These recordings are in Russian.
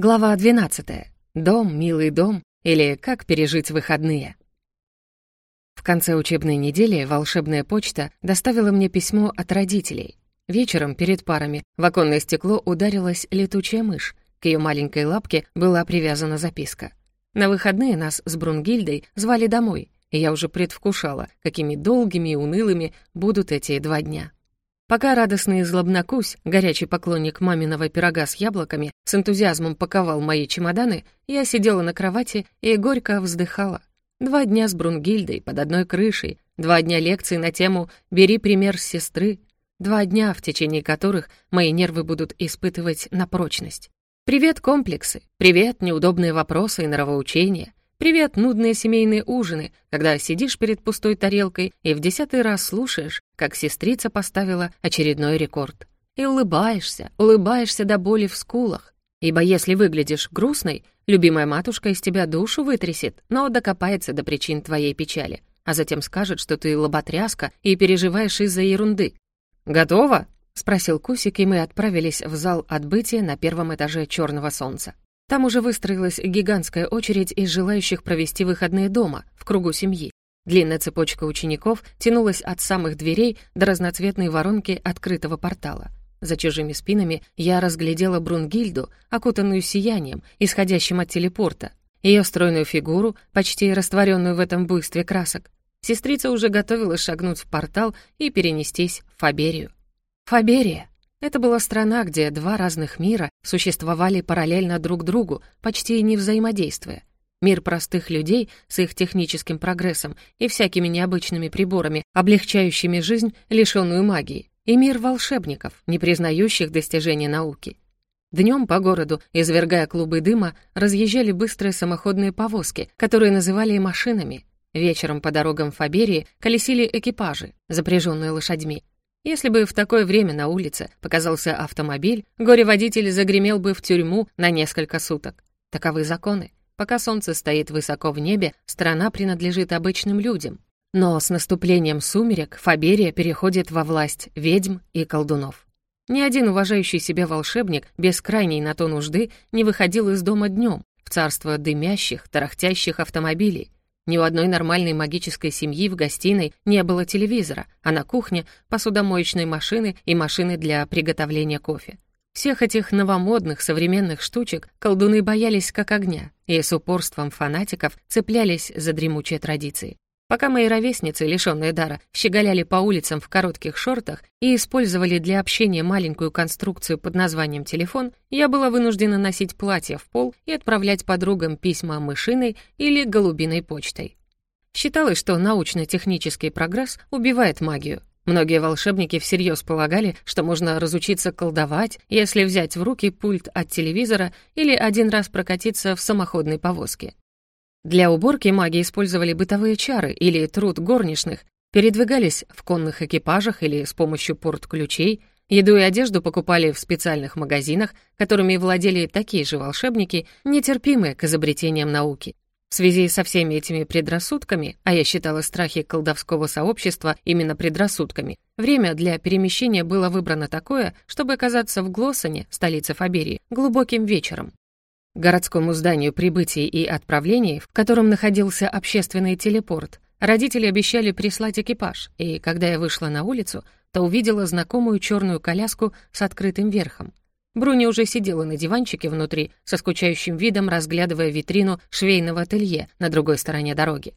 Глава 12. Дом, милый дом или как пережить выходные. В конце учебной недели волшебная почта доставила мне письмо от родителей. Вечером перед парами в оконное стекло ударилась летучая мышь. К ее маленькой лапке была привязана записка. На выходные нас с Брунгильдой звали домой, и я уже предвкушала, какими долгими и унылыми будут эти два дня. Пока радостный злобнокусь, горячий поклонник маминого пирога с яблоками, с энтузиазмом паковал мои чемоданы, я сидела на кровати и горько вздыхала. Два дня с Брунгильдой под одной крышей, два дня лекций на тему «Бери пример с сестры», два дня, в течение которых мои нервы будут испытывать на прочность. Привет, комплексы, привет, неудобные вопросы и нравоучения, Привет, нудные семейные ужины, когда сидишь перед пустой тарелкой и в десятый раз слушаешь, как сестрица поставила очередной рекорд. И улыбаешься, улыбаешься до боли в скулах. Ибо если выглядишь грустной, любимая матушка из тебя душу вытрясет, но докопается до причин твоей печали, а затем скажет, что ты лоботряска и переживаешь из-за ерунды. «Готово?» — спросил Кусик, и мы отправились в зал отбытия на первом этаже «Черного солнца». Там уже выстроилась гигантская очередь из желающих провести выходные дома, в кругу семьи. Длинная цепочка учеников тянулась от самых дверей до разноцветной воронки открытого портала. За чужими спинами я разглядела Брунгильду, окутанную сиянием, исходящим от телепорта, ее стройную фигуру, почти растворенную в этом буйстве красок. Сестрица уже готовилась шагнуть в портал и перенестись в Фаберию. Фаберия! Это была страна, где два разных мира существовали параллельно друг другу, почти не взаимодействуя. Мир простых людей с их техническим прогрессом и всякими необычными приборами, облегчающими жизнь, лишенную магии, и мир волшебников, не признающих достижения науки. Днем по городу, извергая клубы дыма, разъезжали быстрые самоходные повозки, которые называли машинами. Вечером по дорогам Фаберии колесили экипажи, запряженные лошадьми. Если бы в такое время на улице показался автомобиль, горе-водитель загремел бы в тюрьму на несколько суток. Таковы законы. Пока солнце стоит высоко в небе, страна принадлежит обычным людям. Но с наступлением сумерек Фаберия переходит во власть ведьм и колдунов. Ни один уважающий себя волшебник без крайней на то нужды не выходил из дома днем в царство дымящих, тарахтящих автомобилей, ни у одной нормальной магической семьи в гостиной не было телевизора, а на кухне — посудомоечной машины и машины для приготовления кофе. Всех этих новомодных современных штучек колдуны боялись как огня и с упорством фанатиков цеплялись за дремучие традиции. Пока мои ровесницы, лишённые дара, щеголяли по улицам в коротких шортах и использовали для общения маленькую конструкцию под названием телефон, я была вынуждена носить платье в пол и отправлять подругам письма мышиной или голубиной почтой. Считалось, что научно-технический прогресс убивает магию. Многие волшебники всерьез полагали, что можно разучиться колдовать, если взять в руки пульт от телевизора или один раз прокатиться в самоходной повозке. Для уборки маги использовали бытовые чары или труд горничных, передвигались в конных экипажах или с помощью порт-ключей, еду и одежду покупали в специальных магазинах, которыми владели такие же волшебники, нетерпимые к изобретениям науки. В связи со всеми этими предрассудками, а я считала страхи колдовского сообщества именно предрассудками, время для перемещения было выбрано такое, чтобы оказаться в Глоссоне, столице Фаберии, глубоким вечером городскому зданию прибытий и отправлений, в котором находился общественный телепорт, родители обещали прислать экипаж, и когда я вышла на улицу, то увидела знакомую черную коляску с открытым верхом. Бруни уже сидела на диванчике внутри, со скучающим видом разглядывая витрину швейного ателье на другой стороне дороги.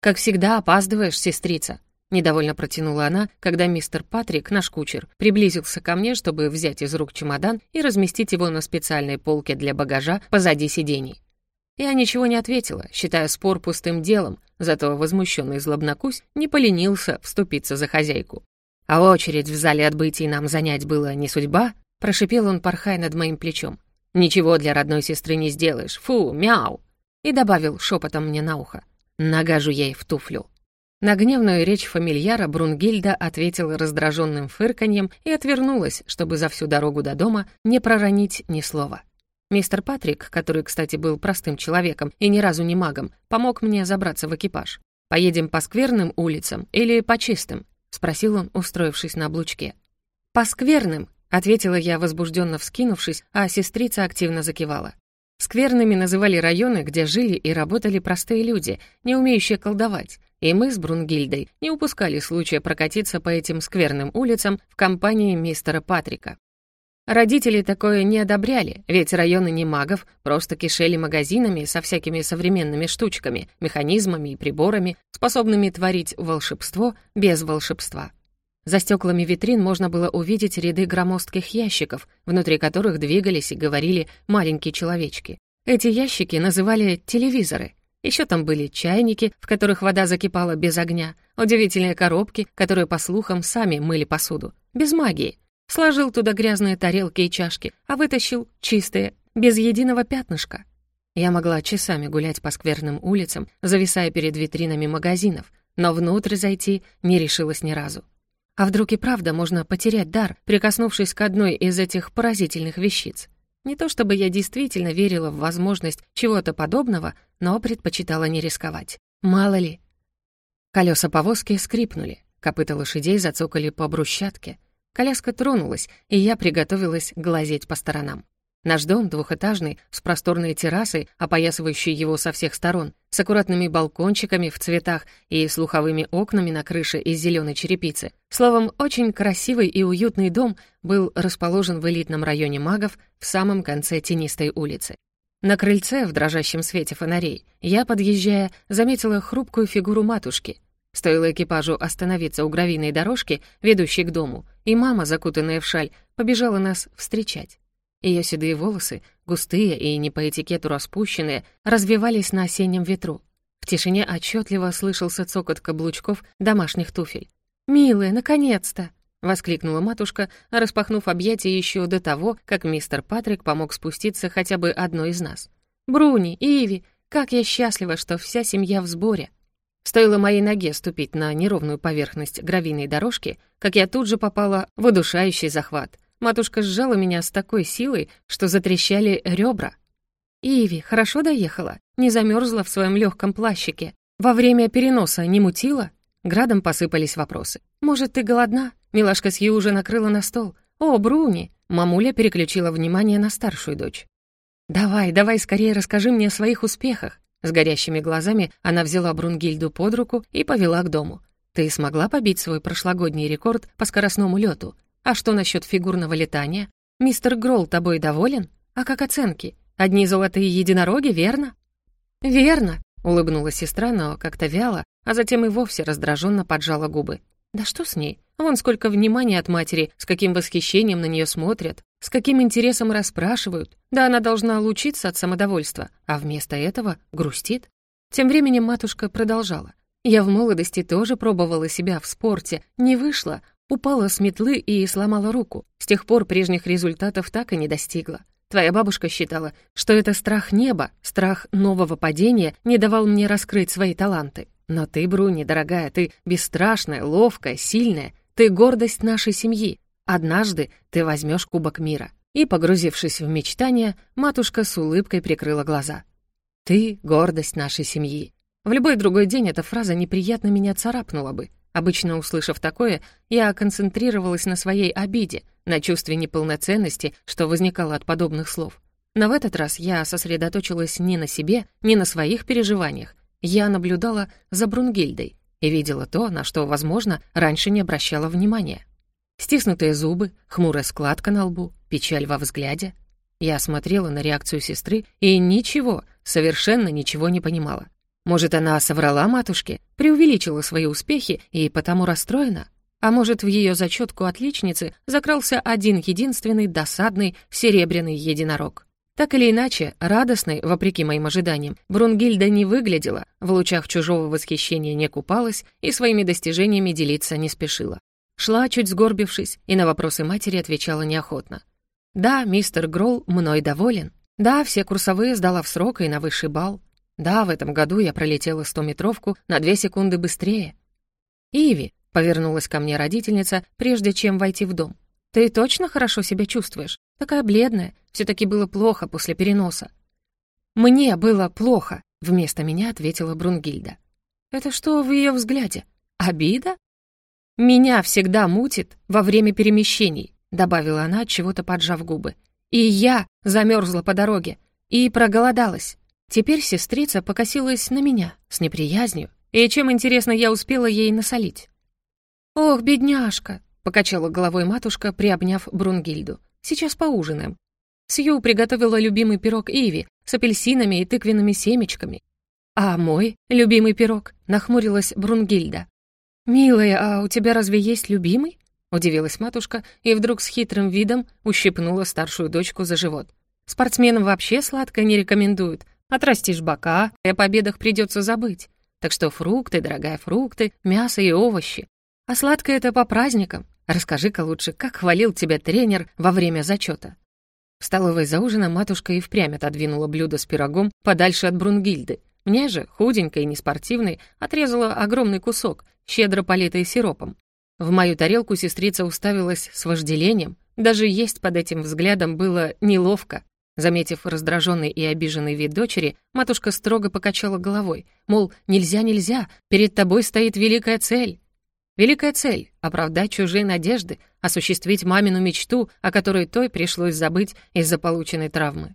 «Как всегда, опаздываешь, сестрица», Недовольно протянула она, когда мистер Патрик, наш кучер, приблизился ко мне, чтобы взять из рук чемодан и разместить его на специальной полке для багажа позади сидений. Я ничего не ответила, считая спор пустым делом, зато возмущенный злобнокусь не поленился вступиться за хозяйку. «А очередь в зале отбытий нам занять было не судьба?» — прошипел он, порхая над моим плечом. «Ничего для родной сестры не сделаешь. Фу, мяу!» И добавил шепотом мне на ухо. «Нагажу ей в туфлю». На гневную речь фамильяра Брунгильда ответила раздраженным фырканьем и отвернулась, чтобы за всю дорогу до дома не проронить ни слова. Мистер Патрик, который, кстати, был простым человеком и ни разу не магом, помог мне забраться в экипаж. «Поедем по скверным улицам или по чистым?» — спросил он, устроившись на облучке. «По скверным», — ответила я, возбужденно вскинувшись, а сестрица активно закивала. Скверными называли районы, где жили и работали простые люди, не умеющие колдовать, и мы с Брунгильдой не упускали случая прокатиться по этим скверным улицам в компании мистера Патрика. Родители такое не одобряли, ведь районы не магов просто кишели магазинами со всякими современными штучками, механизмами и приборами, способными творить волшебство без волшебства. За стеклами витрин можно было увидеть ряды громоздких ящиков, внутри которых двигались и говорили маленькие человечки. Эти ящики называли телевизоры. Еще там были чайники, в которых вода закипала без огня, удивительные коробки, которые, по слухам, сами мыли посуду, без магии — Сложил туда грязные тарелки и чашки, а вытащил чистые, без единого пятнышка. Я могла часами гулять по скверным улицам, зависая перед витринами магазинов, но внутрь зайти не решилась ни разу. А вдруг и правда можно потерять дар, прикоснувшись к одной из этих поразительных вещиц? Не то чтобы я действительно верила в возможность чего-то подобного, но предпочитала не рисковать. Мало ли. Колеса повозки скрипнули, копыта лошадей зацокали по брусчатке, Коляска тронулась, и я приготовилась глазеть по сторонам. Наш дом двухэтажный, с просторной террасой, опоясывающей его со всех сторон, с аккуратными балкончиками в цветах и слуховыми окнами на крыше из зеленой черепицы. Словом, очень красивый и уютный дом был расположен в элитном районе магов в самом конце тенистой улицы. На крыльце, в дрожащем свете фонарей, я, подъезжая, заметила хрупкую фигуру матушки, Стоило экипажу остановиться у гравийной дорожки, ведущей к дому, и мама, закутанная в шаль, побежала нас встречать. Ее седые волосы, густые и не по этикету распущенные, развивались на осеннем ветру. В тишине отчетливо слышался цокот каблучков домашних туфель. «Милая, наконец-то!» — воскликнула матушка, распахнув объятия еще до того, как мистер Патрик помог спуститься хотя бы одной из нас. «Бруни, Иви, как я счастлива, что вся семья в сборе!» Стоило моей ноге ступить на неровную поверхность гравийной дорожки, как я тут же попала в удушающий захват. Матушка сжала меня с такой силой, что затрещали ребра. «Иви, хорошо доехала? Не замерзла в своем легком плащике? Во время переноса не мутила?» Градом посыпались вопросы. «Может, ты голодна?» Милашка Сью уже накрыла на стол. «О, Бруни!» Мамуля переключила внимание на старшую дочь. «Давай, давай скорее расскажи мне о своих успехах. С горящими глазами она взяла Брунгильду под руку и повела к дому. «Ты смогла побить свой прошлогодний рекорд по скоростному лету? А что насчет фигурного летания? Мистер Гролл тобой доволен? А как оценки? Одни золотые единороги, верно?» «Верно», — улыбнулась сестра, но как-то вяло, а затем и вовсе раздраженно поджала губы. «Да что с ней? Вон сколько внимания от матери, с каким восхищением на нее смотрят, с каким интересом расспрашивают. Да она должна лучиться от самодовольства, а вместо этого грустит. Тем временем матушка продолжала. «Я в молодости тоже пробовала себя в спорте, не вышло, упала с метлы и сломала руку. С тех пор прежних результатов так и не достигла. Твоя бабушка считала, что это страх неба, страх нового падения не давал мне раскрыть свои таланты. Но ты, Бруни, дорогая, ты бесстрашная, ловкая, сильная, ты гордость нашей семьи. Однажды ты возьмешь кубок мира». И, погрузившись в мечтания, матушка с улыбкой прикрыла глаза. «Ты — гордость нашей семьи». В любой другой день эта фраза неприятно меня царапнула бы. Обычно, услышав такое, я концентрировалась на своей обиде, на чувстве неполноценности, что возникало от подобных слов. Но в этот раз я сосредоточилась не на себе, не на своих переживаниях. Я наблюдала за Брунгильдой и видела то, на что, возможно, раньше не обращала внимания. Стиснутые зубы, хмурая складка на лбу, печаль во взгляде. Я смотрела на реакцию сестры и ничего, совершенно ничего не понимала. Может, она соврала матушке, преувеличила свои успехи и потому расстроена? А может, в ее зачетку отличницы закрался один единственный досадный серебряный единорог? Так или иначе, радостной, вопреки моим ожиданиям, Брунгильда не выглядела, в лучах чужого восхищения не купалась и своими достижениями делиться не спешила. Шла, чуть сгорбившись, и на вопросы матери отвечала неохотно. «Да, мистер Гролл мной доволен. Да, все курсовые сдала в срок и на высший бал. Да, в этом году я пролетела стометровку на две секунды быстрее». «Иви», — повернулась ко мне родительница, прежде чем войти в дом. «Ты точно хорошо себя чувствуешь? Такая бледная. все таки было плохо после переноса». «Мне было плохо», — вместо меня ответила Брунгильда. «Это что в ее взгляде? Обида?» «Меня всегда мутит во время перемещений», — добавила она, чего-то поджав губы. «И я замерзла по дороге. и проголодалась. Теперь сестрица покосилась на меня с неприязнью, и чем, интересно, я успела ей насолить. «Ох, бедняжка!» — покачала головой матушка, приобняв Брунгильду. «Сейчас поужинаем». Сью приготовила любимый пирог Иви с апельсинами и тыквенными семечками. «А мой любимый пирог?» — нахмурилась Брунгильда. «Милая, а у тебя разве есть любимый?» — удивилась матушка и вдруг с хитрым видом ущипнула старшую дочку за живот. «Спортсменам вообще сладкое не рекомендуют. Отрастишь бока, и о победах придется забыть. Так что фрукты, дорогая, фрукты, мясо и овощи. А сладкое это по праздникам. Расскажи-ка лучше, как хвалил тебя тренер во время зачета. В столовой за ужином матушка и впрямь отодвинула блюдо с пирогом подальше от Брунгильды. Мне же, худенькой и неспортивной, отрезала огромный кусок, щедро политый сиропом. В мою тарелку сестрица уставилась с вожделением. Даже есть под этим взглядом было неловко. Заметив раздраженный и обиженный вид дочери, матушка строго покачала головой, мол, нельзя, нельзя, перед тобой стоит великая цель. Великая цель — оправдать чужие надежды, осуществить мамину мечту, о которой той пришлось забыть из-за полученной травмы.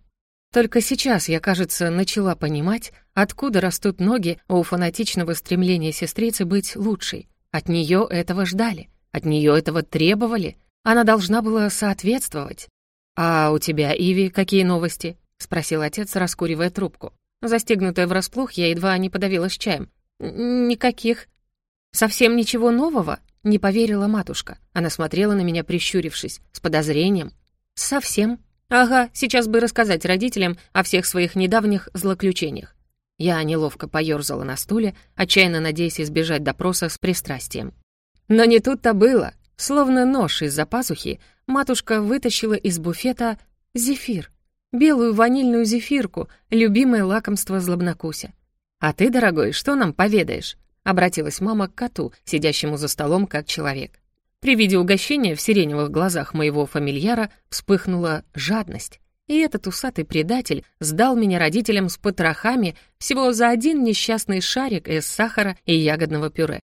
Только сейчас я, кажется, начала понимать, откуда растут ноги у фанатичного стремления сестрицы быть лучшей. От нее этого ждали, от нее этого требовали. Она должна была соответствовать. «А у тебя, Иви, какие новости?» — спросил отец, раскуривая трубку. Застегнутая врасплох, я едва не подавилась чаем. «Никаких». «Совсем ничего нового?» — не поверила матушка. Она смотрела на меня, прищурившись, с подозрением. «Совсем. Ага, сейчас бы рассказать родителям о всех своих недавних злоключениях». Я неловко поёрзала на стуле, отчаянно надеясь избежать допроса с пристрастием. Но не тут-то было. Словно нож из-за пасухи, матушка вытащила из буфета зефир. Белую ванильную зефирку, любимое лакомство злобнокуся. «А ты, дорогой, что нам поведаешь?» — обратилась мама к коту, сидящему за столом как человек. При виде угощения в сиреневых глазах моего фамильяра вспыхнула жадность. И этот усатый предатель сдал меня родителям с потрохами всего за один несчастный шарик из сахара и ягодного пюре.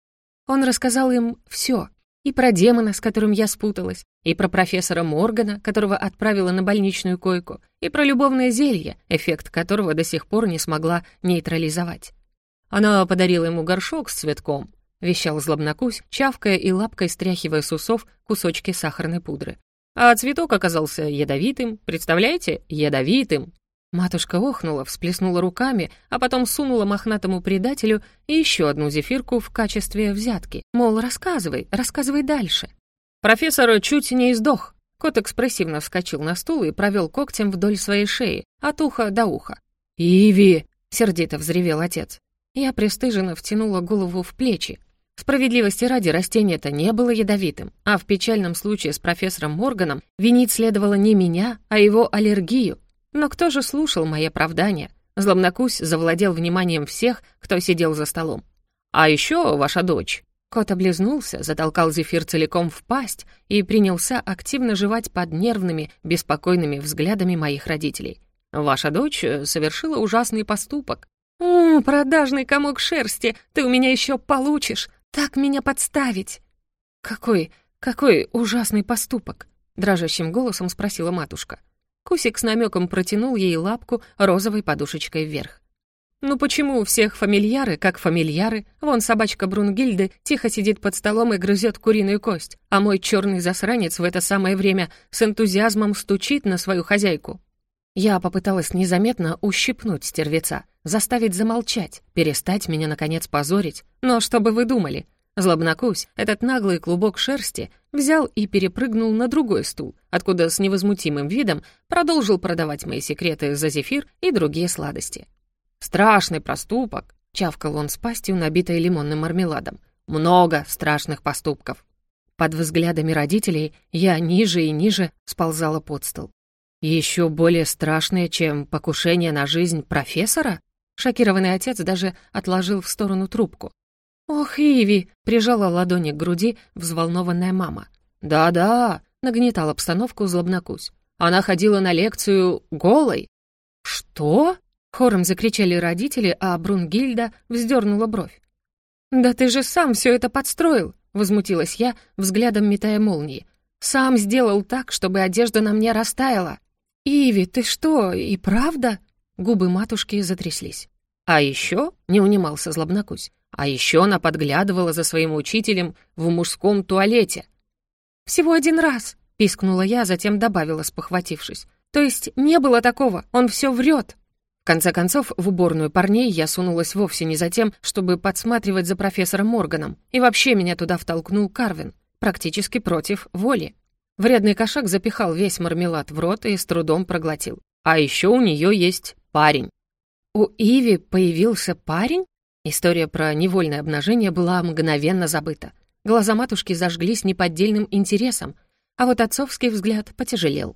Он рассказал им все, и про демона, с которым я спуталась, и про профессора Моргана, которого отправила на больничную койку, и про любовное зелье, эффект которого до сих пор не смогла нейтрализовать. Она подарила ему горшок с цветком, вещал злобнокусь, чавкая и лапкой стряхивая с усов кусочки сахарной пудры. А цветок оказался ядовитым, представляете, ядовитым. Матушка охнула, всплеснула руками, а потом сунула мохнатому предателю еще одну зефирку в качестве взятки. Мол, рассказывай, рассказывай дальше. Профессор чуть не издох. Кот экспрессивно вскочил на стул и провел когтем вдоль своей шеи, от уха до уха. «Иви!» — сердито взревел отец. Я пристыженно втянула голову в плечи. Справедливости ради, растение-то не было ядовитым, а в печальном случае с профессором Морганом винить следовало не меня, а его аллергию, но кто же слушал мои оправдания? Злобнокусь завладел вниманием всех, кто сидел за столом. «А еще ваша дочь». Кот облизнулся, затолкал зефир целиком в пасть и принялся активно жевать под нервными, беспокойными взглядами моих родителей. «Ваша дочь совершила ужасный поступок». «О, продажный комок шерсти, ты у меня еще получишь! Так меня подставить!» «Какой, какой ужасный поступок?» — дрожащим голосом спросила матушка. Кусик с намеком протянул ей лапку розовой подушечкой вверх. «Ну почему у всех фамильяры, как фамильяры? Вон собачка Брунгильды тихо сидит под столом и грызет куриную кость, а мой черный засранец в это самое время с энтузиазмом стучит на свою хозяйку». Я попыталась незаметно ущипнуть стервеца, заставить замолчать, перестать меня, наконец, позорить. Но что бы вы думали? Злобнокусь, этот наглый клубок шерсти, взял и перепрыгнул на другой стул, откуда с невозмутимым видом продолжил продавать мои секреты за зефир и другие сладости. «Страшный проступок!» — чавкал он с пастью, набитой лимонным мармеладом. «Много страшных поступков!» Под взглядами родителей я ниже и ниже сползала под стол. «Еще более страшное, чем покушение на жизнь профессора?» Шокированный отец даже отложил в сторону трубку. «Ох, Иви!» — прижала ладони к груди взволнованная мама. «Да-да!» — нагнетал обстановку злобнокусь. «Она ходила на лекцию голой!» «Что?» — хором закричали родители, а Брунгильда вздернула бровь. «Да ты же сам все это подстроил!» — возмутилась я, взглядом метая молнии. «Сам сделал так, чтобы одежда на мне растаяла!» «Иви, ты что, и правда?» Губы матушки затряслись. А еще, не унимался злобнокусь, а еще она подглядывала за своим учителем в мужском туалете. «Всего один раз», — пискнула я, затем добавила, спохватившись. «То есть не было такого, он все врет». В конце концов, в уборную парней я сунулась вовсе не за тем, чтобы подсматривать за профессором Морганом, и вообще меня туда втолкнул Карвин, практически против воли. Вредный кошак запихал весь мармелад в рот и с трудом проглотил. А еще у нее есть парень. У Иви появился парень? История про невольное обнажение была мгновенно забыта. Глаза матушки зажглись неподдельным интересом, а вот отцовский взгляд потяжелел.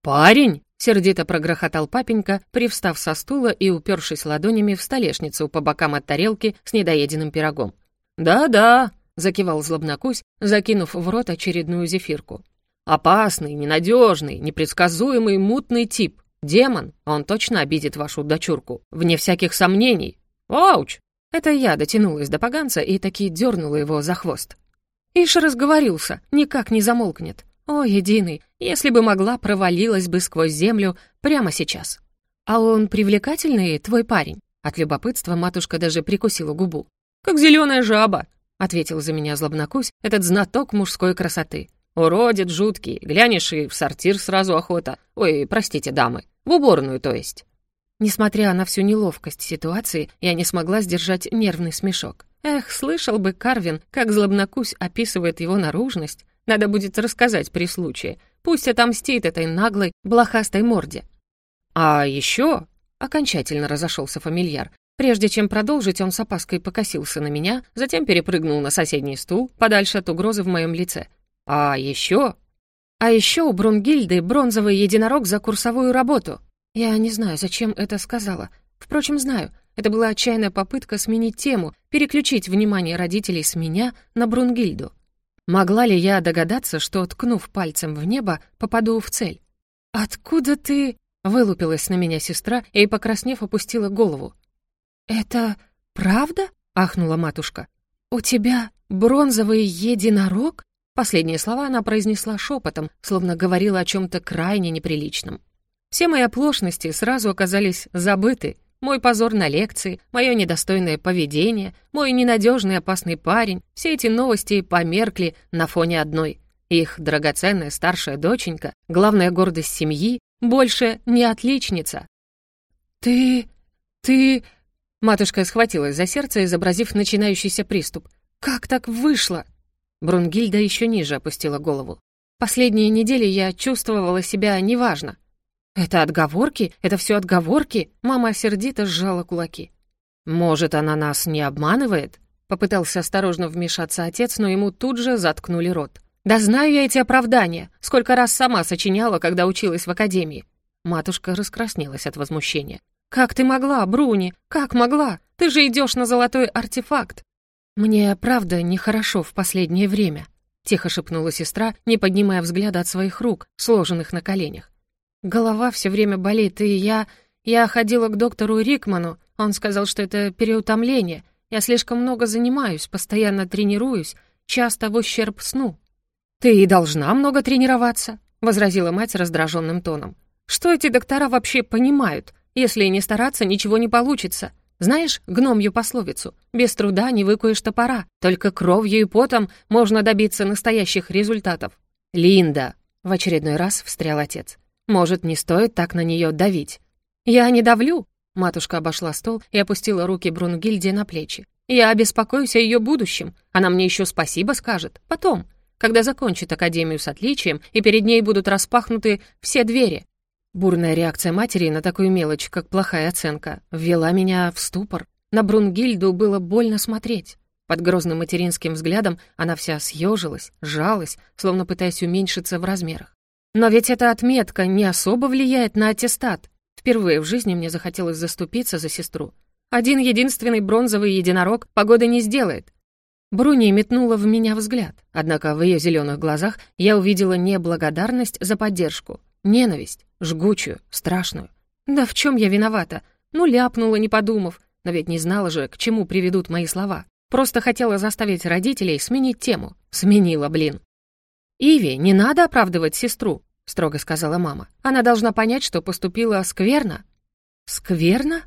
«Парень!» — сердито прогрохотал папенька, привстав со стула и упершись ладонями в столешницу по бокам от тарелки с недоеденным пирогом. «Да-да», — закивал злобнокусь, закинув в рот очередную зефирку. «Опасный, ненадежный, непредсказуемый, мутный тип. Демон, он точно обидит вашу дочурку, вне всяких сомнений. Ауч!» Это я дотянулась до поганца и таки дернула его за хвост. Ишь разговорился, никак не замолкнет. О, единый, если бы могла, провалилась бы сквозь землю прямо сейчас. А он привлекательный, твой парень? От любопытства матушка даже прикусила губу. «Как зеленая жаба», — ответил за меня злобнокусь, этот знаток мужской красоты. «Уродит жуткий, глянешь и в сортир сразу охота. Ой, простите, дамы, в уборную, то есть». Несмотря на всю неловкость ситуации, я не смогла сдержать нервный смешок. Эх, слышал бы Карвин, как злобнокусь описывает его наружность. Надо будет рассказать при случае. Пусть отомстит этой наглой, блохастой морде. А еще окончательно разошелся фамильяр. Прежде чем продолжить, он с опаской покосился на меня, затем перепрыгнул на соседний стул, подальше от угрозы в моем лице. А еще... А еще у Брунгильды бронзовый единорог за курсовую работу. Я не знаю, зачем это сказала. Впрочем, знаю. Это была отчаянная попытка сменить тему, переключить внимание родителей с меня на Брунгильду. Могла ли я догадаться, что, ткнув пальцем в небо, попаду в цель? «Откуда ты...» — вылупилась на меня сестра и, покраснев, опустила голову. «Это правда?» — ахнула матушка. «У тебя бронзовый единорог?» Последние слова она произнесла шепотом, словно говорила о чем-то крайне неприличном. Все мои оплошности сразу оказались забыты. Мой позор на лекции, мое недостойное поведение, мой ненадежный опасный парень — все эти новости померкли на фоне одной. Их драгоценная старшая доченька, главная гордость семьи, больше не отличница. «Ты... ты...» Матушка схватилась за сердце, изобразив начинающийся приступ. «Как так вышло?» Брунгильда еще ниже опустила голову. Последние недели я чувствовала себя неважно. «Это отговорки? Это все отговорки?» Мама сердито сжала кулаки. «Может, она нас не обманывает?» Попытался осторожно вмешаться отец, но ему тут же заткнули рот. «Да знаю я эти оправдания. Сколько раз сама сочиняла, когда училась в академии». Матушка раскраснелась от возмущения. «Как ты могла, Бруни? Как могла? Ты же идешь на золотой артефакт!» «Мне, правда, нехорошо в последнее время», — тихо шепнула сестра, не поднимая взгляда от своих рук, сложенных на коленях. Голова все время болит, и я... Я ходила к доктору Рикману. Он сказал, что это переутомление. Я слишком много занимаюсь, постоянно тренируюсь, часто в ущерб сну. «Ты и должна много тренироваться», — возразила мать раздраженным тоном. «Что эти доктора вообще понимают? Если не стараться, ничего не получится. Знаешь гномью пословицу? Без труда не выкуешь топора. Только кровью и потом можно добиться настоящих результатов». «Линда!» — в очередной раз встрял отец. Может, не стоит так на нее давить? Я не давлю. Матушка обошла стол и опустила руки Брунгильде на плечи. Я обеспокоюсь о ее будущем. Она мне еще спасибо скажет. Потом, когда закончит академию с отличием, и перед ней будут распахнуты все двери. Бурная реакция матери на такую мелочь, как плохая оценка, ввела меня в ступор. На Брунгильду было больно смотреть. Под грозным материнским взглядом она вся съежилась, сжалась, словно пытаясь уменьшиться в размерах. Но ведь эта отметка не особо влияет на аттестат. Впервые в жизни мне захотелось заступиться за сестру. Один единственный бронзовый единорог погоды не сделает. Бруни метнула в меня взгляд, однако в ее зеленых глазах я увидела не благодарность за поддержку, ненависть, жгучую, страшную. Да в чем я виновата? Ну, ляпнула, не подумав, но ведь не знала же, к чему приведут мои слова. Просто хотела заставить родителей сменить тему. Сменила, блин. «Иви, не надо оправдывать сестру», — строго сказала мама. «Она должна понять, что поступила скверно». «Скверно?»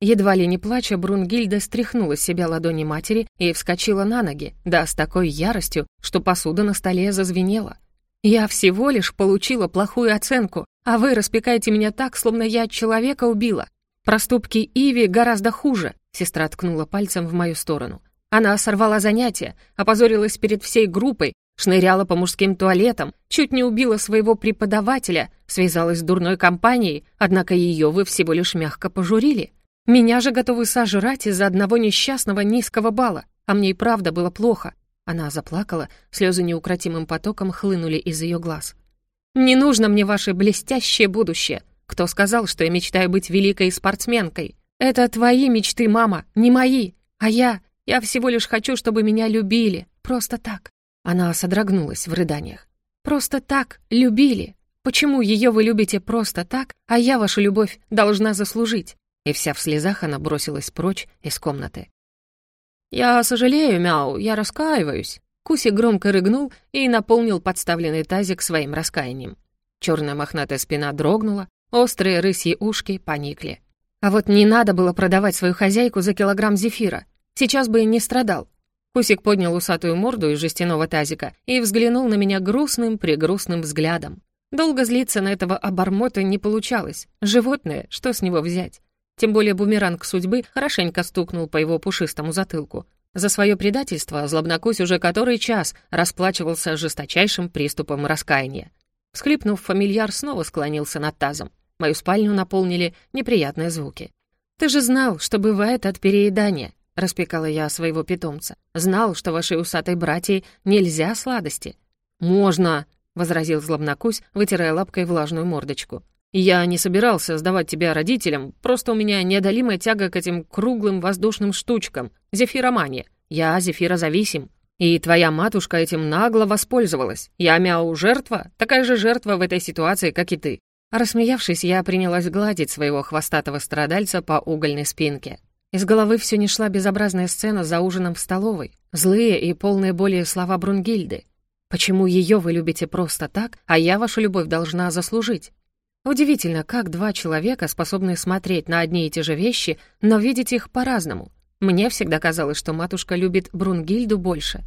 Едва ли не плача, Брунгильда стряхнула с себя ладони матери и вскочила на ноги, да с такой яростью, что посуда на столе зазвенела. «Я всего лишь получила плохую оценку, а вы распекаете меня так, словно я человека убила. Проступки Иви гораздо хуже», — сестра ткнула пальцем в мою сторону. Она сорвала занятия, опозорилась перед всей группой, шныряла по мужским туалетам, чуть не убила своего преподавателя, связалась с дурной компанией, однако ее вы всего лишь мягко пожурили. Меня же готовы сожрать из-за одного несчастного низкого бала, а мне и правда было плохо. Она заплакала, слезы неукротимым потоком хлынули из ее глаз. «Не нужно мне ваше блестящее будущее. Кто сказал, что я мечтаю быть великой спортсменкой? Это твои мечты, мама, не мои. А я, я всего лишь хочу, чтобы меня любили. Просто так». Она содрогнулась в рыданиях. «Просто так любили. Почему ее вы любите просто так, а я вашу любовь должна заслужить? и вся в слезах она бросилась прочь из комнаты. «Я сожалею, Мяу, я раскаиваюсь». Куси громко рыгнул и наполнил подставленный тазик своим раскаянием. Черная мохнатая спина дрогнула, острые рысьи ушки поникли. А вот не надо было продавать свою хозяйку за килограмм зефира. Сейчас бы не страдал. Кусик поднял усатую морду из жестяного тазика и взглянул на меня грустным-прегрустным взглядом. Долго злиться на этого обормота не получалось. Животное, что с него взять? Тем более бумеранг судьбы хорошенько стукнул по его пушистому затылку. За свое предательство Злобнокусь уже который час расплачивался жесточайшим приступом раскаяния. Всхлипнув, фамильяр снова склонился над тазом. Мою спальню наполнили неприятные звуки. «Ты же знал, что бывает от переедания», — распекала я своего питомца. «Знал, что вашей усатой братьей нельзя сладости». «Можно», — возразил Злобнокусь, вытирая лапкой влажную мордочку. Я не собирался сдавать тебя родителям, просто у меня неодолимая тяга к этим круглым воздушным штучкам. Зефиромания. Я зефирозависим. И твоя матушка этим нагло воспользовалась. Я мяу жертва, такая же жертва в этой ситуации, как и ты». Рассмеявшись, я принялась гладить своего хвостатого страдальца по угольной спинке. Из головы все не шла безобразная сцена за ужином в столовой. Злые и полные боли слова Брунгильды. «Почему ее вы любите просто так, а я вашу любовь должна заслужить?» Удивительно, как два человека способны смотреть на одни и те же вещи, но видеть их по-разному. Мне всегда казалось, что матушка любит Брунгильду больше.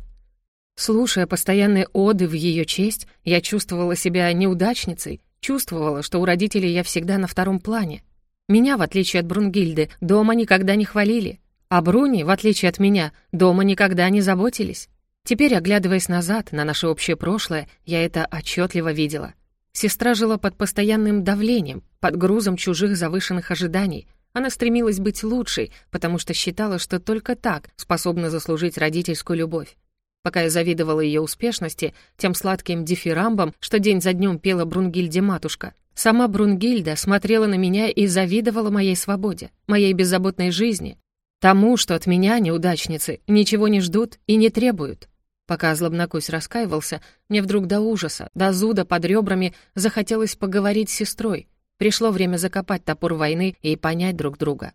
Слушая постоянные оды в ее честь, я чувствовала себя неудачницей, чувствовала, что у родителей я всегда на втором плане. Меня, в отличие от Брунгильды, дома никогда не хвалили, а Бруни, в отличие от меня, дома никогда не заботились. Теперь, оглядываясь назад на наше общее прошлое, я это отчетливо видела. Сестра жила под постоянным давлением, под грузом чужих завышенных ожиданий. Она стремилась быть лучшей, потому что считала, что только так способна заслужить родительскую любовь. Пока я завидовала ее успешности, тем сладким дифирамбом, что день за днем пела Брунгильде матушка, сама Брунгильда смотрела на меня и завидовала моей свободе, моей беззаботной жизни, тому, что от меня, неудачницы, ничего не ждут и не требуют. Пока злобнокусь раскаивался, мне вдруг до ужаса, до зуда под ребрами захотелось поговорить с сестрой. Пришло время закопать топор войны и понять друг друга.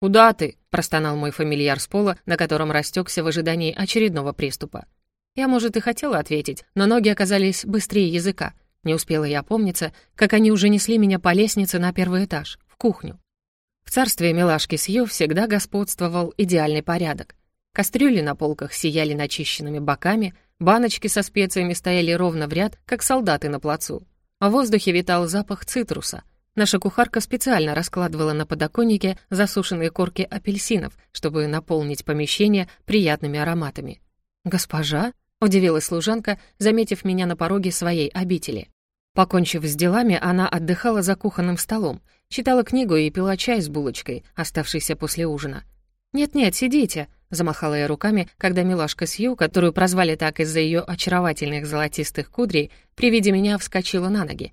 «Куда ты?» — простонал мой фамильяр с пола, на котором растекся в ожидании очередного приступа. Я, может, и хотела ответить, но ноги оказались быстрее языка. Не успела я опомниться, как они уже несли меня по лестнице на первый этаж, в кухню. В царстве милашки Сью всегда господствовал идеальный порядок. Кастрюли на полках сияли начищенными боками, баночки со специями стояли ровно в ряд, как солдаты на плацу. В воздухе витал запах цитруса. Наша кухарка специально раскладывала на подоконнике засушенные корки апельсинов, чтобы наполнить помещение приятными ароматами. «Госпожа?» — удивилась служанка, заметив меня на пороге своей обители. Покончив с делами, она отдыхала за кухонным столом, читала книгу и пила чай с булочкой, оставшейся после ужина. «Нет-нет, сидите», Замахала я руками, когда милашка Сью, которую прозвали так из-за ее очаровательных золотистых кудрей, при виде меня вскочила на ноги.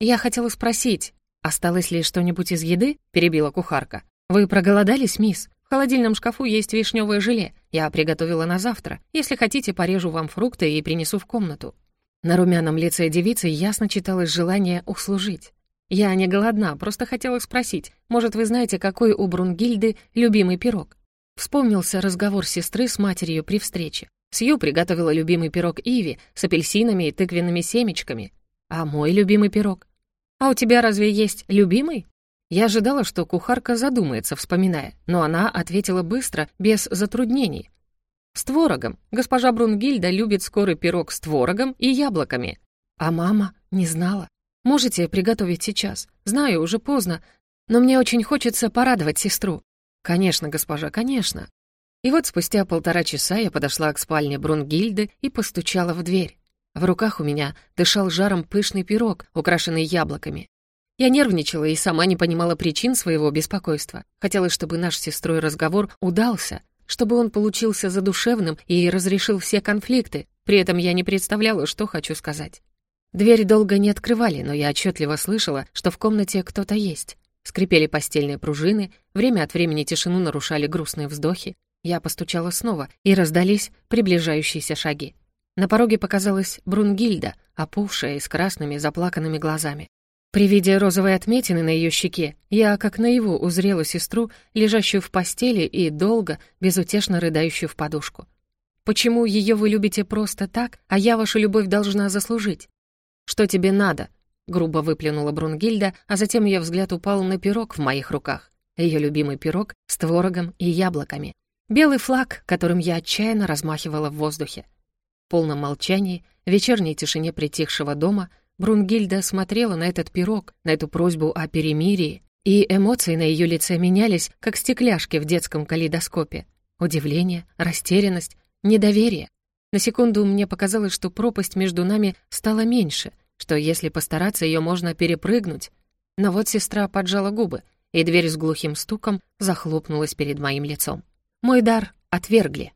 «Я хотела спросить, осталось ли что-нибудь из еды?» — перебила кухарка. «Вы проголодались, мисс? В холодильном шкафу есть вишневое желе. Я приготовила на завтра. Если хотите, порежу вам фрукты и принесу в комнату». На румяном лице девицы ясно читалось желание услужить. «Я не голодна, просто хотела спросить, может, вы знаете, какой у Брунгильды любимый пирог?» Вспомнился разговор сестры с матерью при встрече. Сью приготовила любимый пирог Иви с апельсинами и тыквенными семечками. А мой любимый пирог? А у тебя разве есть любимый? Я ожидала, что кухарка задумается, вспоминая, но она ответила быстро, без затруднений. «С творогом. Госпожа Брунгильда любит скорый пирог с творогом и яблоками». «А мама не знала. Можете приготовить сейчас? Знаю, уже поздно, но мне очень хочется порадовать сестру». «Конечно, госпожа, конечно». И вот спустя полтора часа я подошла к спальне Брунгильды и постучала в дверь. В руках у меня дышал жаром пышный пирог, украшенный яблоками. Я нервничала и сама не понимала причин своего беспокойства. Хотелось, чтобы наш с сестрой разговор удался, чтобы он получился задушевным и разрешил все конфликты. При этом я не представляла, что хочу сказать. Дверь долго не открывали, но я отчетливо слышала, что в комнате кто-то есть. Скрипели постельные пружины, время от времени тишину нарушали грустные вздохи. Я постучала снова, и раздались приближающиеся шаги. На пороге показалась Брунгильда, опухшая и с красными заплаканными глазами. При виде розовой отметины на ее щеке я, как наяву, узрела сестру, лежащую в постели и долго, безутешно рыдающую в подушку. «Почему ее вы любите просто так, а я вашу любовь должна заслужить?» «Что тебе надо?» — грубо выплюнула Брунгильда, а затем ее взгляд упал на пирог в моих руках. Ее любимый пирог с творогом и яблоками. Белый флаг, которым я отчаянно размахивала в воздухе. В полном молчании, в вечерней тишине притихшего дома — Брунгильда смотрела на этот пирог, на эту просьбу о перемирии, и эмоции на ее лице менялись, как стекляшки в детском калейдоскопе. Удивление, растерянность, недоверие. На секунду мне показалось, что пропасть между нами стала меньше, что если постараться, ее можно перепрыгнуть. Но вот сестра поджала губы, и дверь с глухим стуком захлопнулась перед моим лицом. Мой дар отвергли.